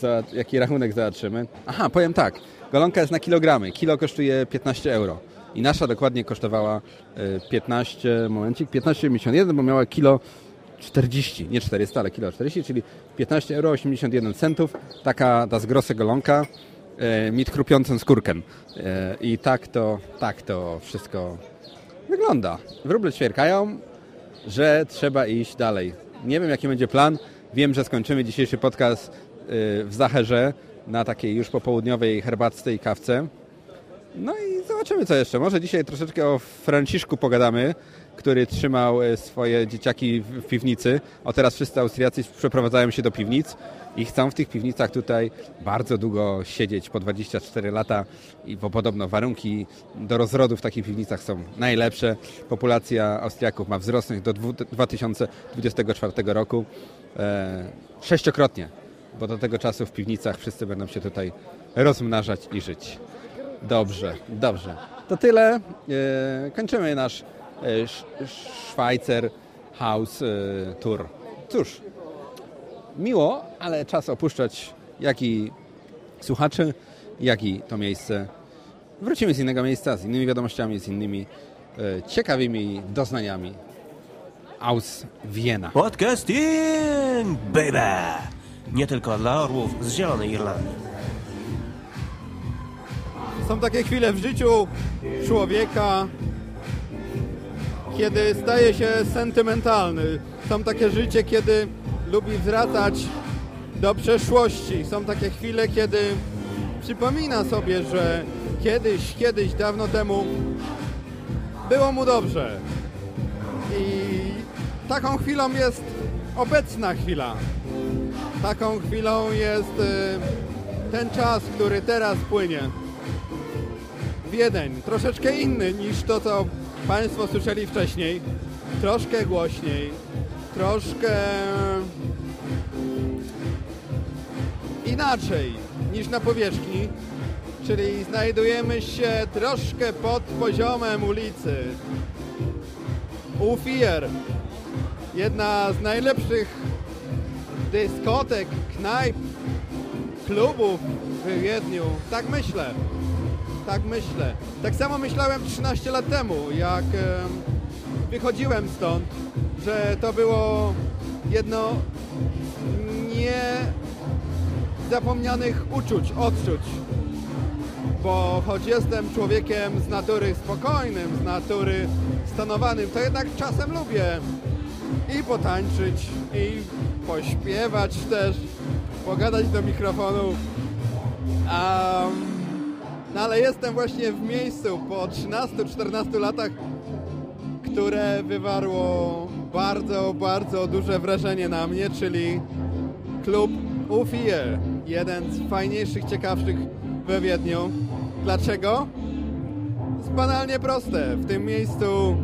za jaki rachunek zobaczymy. Aha, powiem tak, golonka jest na kilogramy. Kilo kosztuje 15 euro. I nasza dokładnie kosztowała 15, momencik, 15,81, bo miała kilo 40, nie 400, ale kilo 40, czyli 15 euro 81 centów. Taka das grosse golonka e, mit chrupiącym skórkiem. E, I tak to, tak to wszystko wygląda. Wróble ćwierkają, że trzeba iść dalej. Nie wiem, jaki będzie plan. Wiem, że skończymy dzisiejszy podcast e, w Zacherze na takiej już popołudniowej herbatce i kawce. No i zobaczymy co jeszcze. Może dzisiaj troszeczkę o Franciszku pogadamy, który trzymał e, swoje dzieciaki w piwnicy. O teraz wszyscy Austriacy przeprowadzają się do piwnic i chcą w tych piwnicach tutaj bardzo długo siedzieć, po 24 lata, i bo podobno warunki do rozrodu w takich piwnicach są najlepsze. Populacja Austriaków ma wzrosnąć do 2024 roku e, sześciokrotnie, bo do tego czasu w piwnicach wszyscy będą się tutaj rozmnażać i żyć. Dobrze, dobrze. To tyle. E, kończymy nasz e, Schweizer House e, Tour. Cóż, miło, ale czas opuszczać jak i słuchaczy, jak i to miejsce. Wrócimy z innego miejsca, z innymi wiadomościami, z innymi ciekawymi doznaniami. Aus Wiena. Podcasting, baby! Nie tylko dla orłów z Zielonej Irlandii. Są takie chwile w życiu człowieka, kiedy staje się sentymentalny. Są takie życie, kiedy lubi wracać do przeszłości. Są takie chwile, kiedy przypomina sobie, że kiedyś, kiedyś, dawno temu było mu dobrze. I taką chwilą jest obecna chwila. Taką chwilą jest y, ten czas, który teraz płynie. Wiedeń, troszeczkę inny niż to, co Państwo słyszeli wcześniej. Troszkę głośniej, troszkę inaczej niż na powierzchni, czyli znajdujemy się troszkę pod poziomem ulicy. Ufier, jedna z najlepszych dyskotek, knajp, klubów w Wiedniu, tak myślę. Tak myślę. Tak samo myślałem 13 lat temu, jak wychodziłem stąd, że to było jedno nie zapomnianych uczuć, odczuć. Bo choć jestem człowiekiem z natury spokojnym, z natury stonowanym, to jednak czasem lubię i potańczyć, i pośpiewać też, pogadać do mikrofonu. Um, no ale jestem właśnie w miejscu po 13-14 latach, które wywarło bardzo, bardzo duże wrażenie na mnie, czyli klub Ufie, jeden z fajniejszych, ciekawszych we Wiedniu. Dlaczego? Jest banalnie proste. W tym miejscu,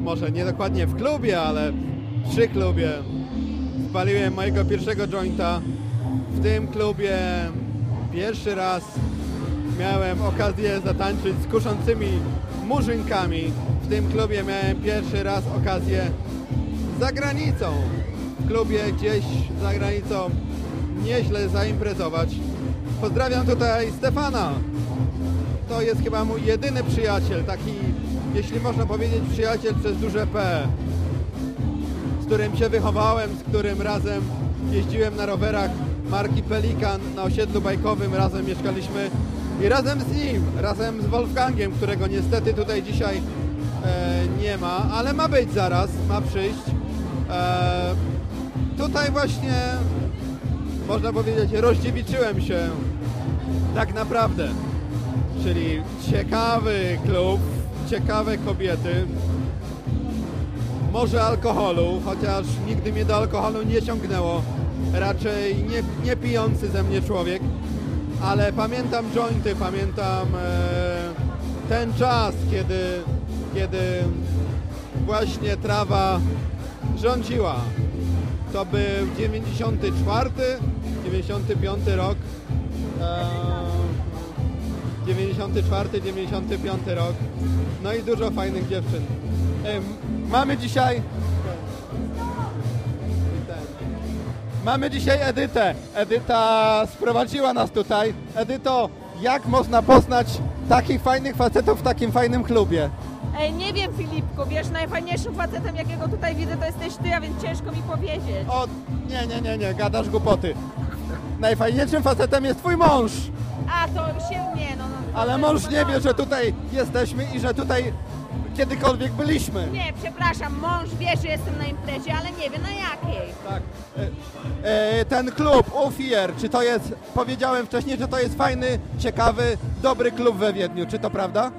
może nie dokładnie w klubie, ale przy klubie spaliłem mojego pierwszego jointa. W tym klubie pierwszy raz miałem okazję zatańczyć z kuszącymi murzynkami. W tym klubie miałem pierwszy raz okazję za granicą. W klubie gdzieś za granicą nieźle zaimprezować. Pozdrawiam tutaj Stefana. To jest chyba mój jedyny przyjaciel, taki, jeśli można powiedzieć, przyjaciel przez duże P, z którym się wychowałem, z którym razem jeździłem na rowerach marki Pelikan na osiedlu bajkowym, razem mieszkaliśmy i razem z nim, razem z Wolfgangiem, którego niestety tutaj dzisiaj nie ma, ale ma być zaraz, ma przyjść. E, tutaj właśnie, można powiedzieć, rozdziewiczyłem się tak naprawdę. Czyli ciekawy klub, ciekawe kobiety, może alkoholu, chociaż nigdy mnie do alkoholu nie ciągnęło. Raczej nie, nie pijący ze mnie człowiek, ale pamiętam jointy, pamiętam e, ten czas, kiedy, kiedy właśnie trawa rządziła. To był 94, 95 rok. E, 94, 95 rok. No i dużo fajnych dziewczyn. E, mamy dzisiaj... Mamy dzisiaj Edytę. Edyta sprowadziła nas tutaj. Edyto, jak można poznać takich fajnych facetów w takim fajnym klubie? Ej, nie wiem Filipku, wiesz, najfajniejszym facetem jakiego tutaj widzę to jesteś ty, a więc ciężko mi powiedzieć. O, nie, nie, nie, nie, gadasz głupoty. Najfajniejszym facetem jest twój mąż. A, to się nie, no. no Ale mąż nie wie, że tutaj jesteśmy i że tutaj kiedykolwiek byliśmy. Nie, przepraszam, mąż wie, że jestem na imprezie, ale nie wie na jakiej. Tak. E, ten klub Ufier, czy to jest, powiedziałem wcześniej, że to jest fajny, ciekawy, dobry klub we Wiedniu, czy to prawda?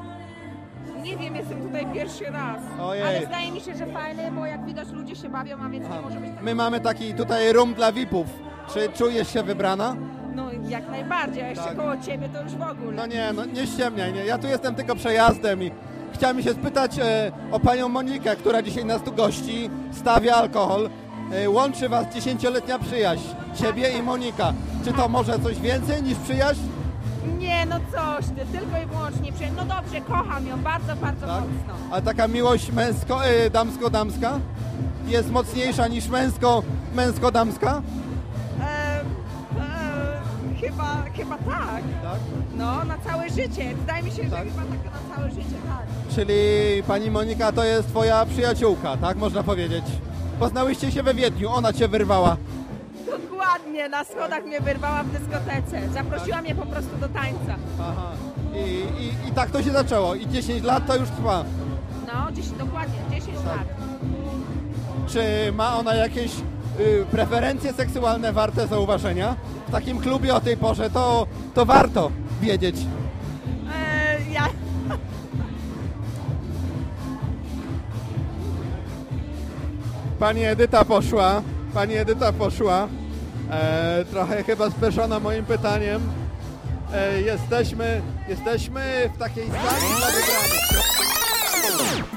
Nie wiem, jestem tutaj pierwszy raz. Ojej. Ale zdaje mi się, że fajny, bo jak widać ludzie się bawią, a więc nie może być tak. My mamy taki tutaj room dla VIP-ów. Czy czujesz się wybrana? No jak najbardziej, a jeszcze Tak. koło ciebie to już w ogóle. No nie, no nie ściemniaj, nie. Ja tu jestem tylko przejazdem i chciałem się spytać e, o panią Monikę, która dzisiaj nas tu gości, stawia alkohol. E, łączy was dziesięcioletnia przyjaźń, ciebie i Monika. Czy to może coś więcej niż przyjaźń? Nie, no coś ty, tylko i wyłącznie przyjaźń. No dobrze, kocham ją bardzo, bardzo Tak? mocno. A taka miłość męsko, e, damsko-damska jest mocniejsza niż męsko, męsko-damska? E, e, chyba, chyba tak. Tak? No, na całe życie. Wydaje mi się, że chyba tak na całe życie, tak. Czyli pani Monika to jest twoja przyjaciółka, tak można powiedzieć? Poznałyście się we Wiedniu, ona cię wyrwała. Dokładnie, na schodach mnie wyrwała w dyskotece. Zaprosiła mnie po prostu do tańca. Aha. I, i, I tak to się zaczęło. I 10 lat to już trwa. No, 10, dokładnie, 10 lat. Czy ma ona jakieś y, preferencje seksualne warte zauważenia? W takim klubie o tej porze to, to warto wiedzieć. E, ja... Pani Edyta poszła. Pani Edyta poszła. E, trochę chyba speszona moim pytaniem. E, jesteśmy, jesteśmy w takiej sali dla wybranych.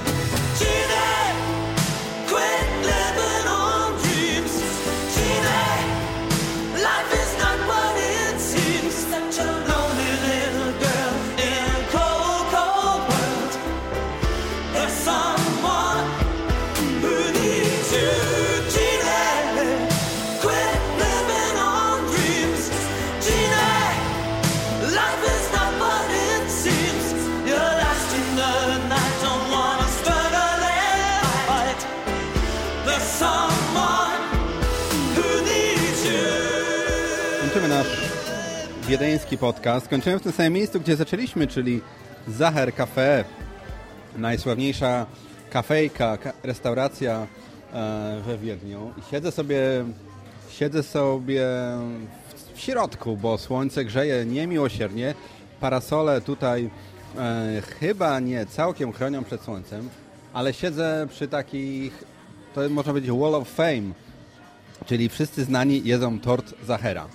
Wiedeński podcast. Kończymy w tym samym miejscu, gdzie zaczęliśmy, czyli Zacher Café. Najsławniejsza kafejka, ka- restauracja e, we Wiedniu. Siedzę sobie, siedzę sobie w, w środku, bo słońce grzeje niemiłosiernie. Parasole tutaj e, chyba nie całkiem chronią przed słońcem, ale siedzę przy takich, to można powiedzieć wall of fame, czyli wszyscy znani jedzą tort Zachera.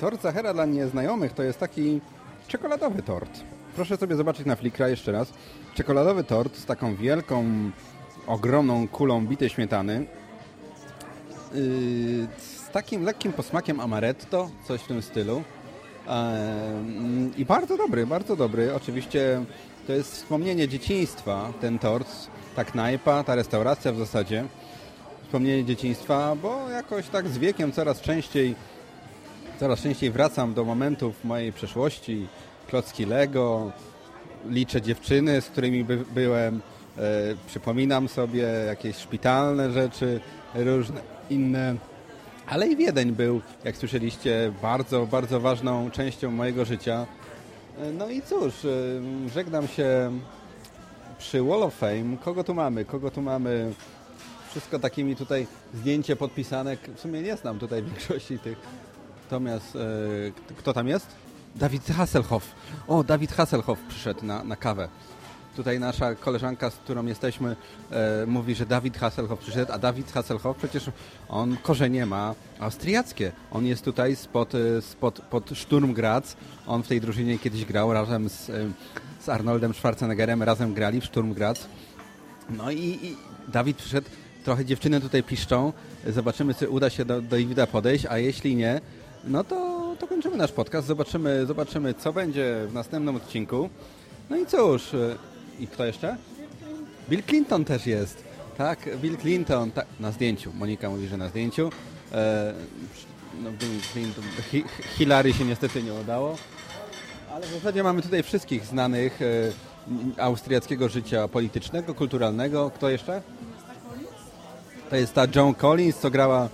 Tort Zachera dla nieznajomych to jest taki czekoladowy tort. Proszę sobie zobaczyć na Flickra jeszcze raz. Czekoladowy tort z taką wielką, ogromną kulą bitej śmietany. Yy, z takim lekkim posmakiem amaretto, coś w tym stylu. Ehm, I bardzo dobry, bardzo dobry. Oczywiście to jest wspomnienie dzieciństwa, ten tort, ta knajpa, ta restauracja w zasadzie. Wspomnienie dzieciństwa, bo jakoś tak z wiekiem coraz częściej coraz częściej wracam do momentów mojej przeszłości, klocki Lego, liczę dziewczyny, z którymi by, byłem, e, przypominam sobie jakieś szpitalne rzeczy, różne inne. Ale i Wiedeń był, jak słyszeliście, bardzo, bardzo ważną częścią mojego życia. E, No i cóż, e, żegnam się przy Wall of Fame. Kogo tu mamy? Kogo tu mamy? Wszystko takimi tutaj zdjęcie podpisane. W sumie nie znam tutaj większości tych. Natomiast e, kto tam jest? Dawid Hasselhoff. O, Dawid Hasselhoff przyszedł na, na kawę. Tutaj nasza koleżanka, z którą jesteśmy, e, mówi, że Dawid Hasselhoff przyszedł, a Dawid Hasselhoff przecież on korzenie ma austriackie. On jest tutaj spod, e, spod, pod Sturm Graz. On w tej drużynie kiedyś grał razem z, e, z Arnoldem Schwarzeneggerem, razem grali w Sturm Graz. No i, i Dawid przyszedł, trochę dziewczyny tutaj piszczą, zobaczymy, czy uda się do, do Davida podejść, a jeśli nie, no to, to kończymy nasz podcast, zobaczymy, zobaczymy, co będzie w następnym odcinku. No i cóż, y, i kto jeszcze? Bill Clinton też jest, tak, Bill Clinton, tak, na zdjęciu, Monika mówi, że na zdjęciu. E, no, Bill Clinton, Hi- Hillary się niestety nie udało. Ale w zasadzie mamy tutaj wszystkich znanych e, austriackiego życia politycznego, kulturalnego. Kto jeszcze? To jest ta Joan Collins, co grała e,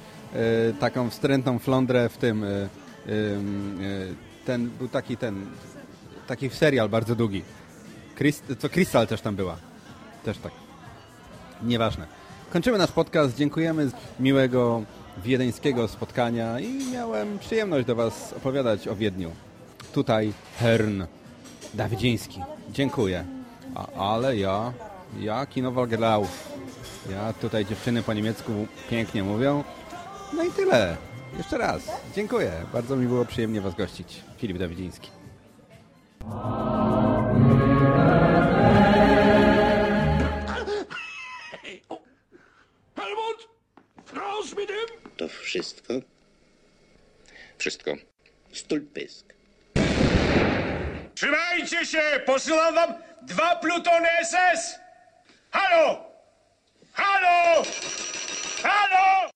taką wstrętną flądrę w tym. E, e, ten był taki ten. Taki serial bardzo długi. Co Crystal też tam była. Też tak. Nieważne. Kończymy nasz podcast. Dziękujemy. Miłego wiedeńskiego spotkania i miałem przyjemność do Was opowiadać o Wiedniu. Tutaj Hern Dawidziński. Dziękuję. A, ale ja, ja kinował grał. Ja tutaj dziewczyny po niemiecku pięknie mówią. No i tyle. Jeszcze raz. Dziękuję. Bardzo mi było przyjemnie Was gościć. Filip Dawidziński. Helmut! Raus mit ihm! To wszystko? Wszystko. Stulpysk. Trzymajcie się! Posyłam wam dwa plutony SS! Halo! Halo! Halo!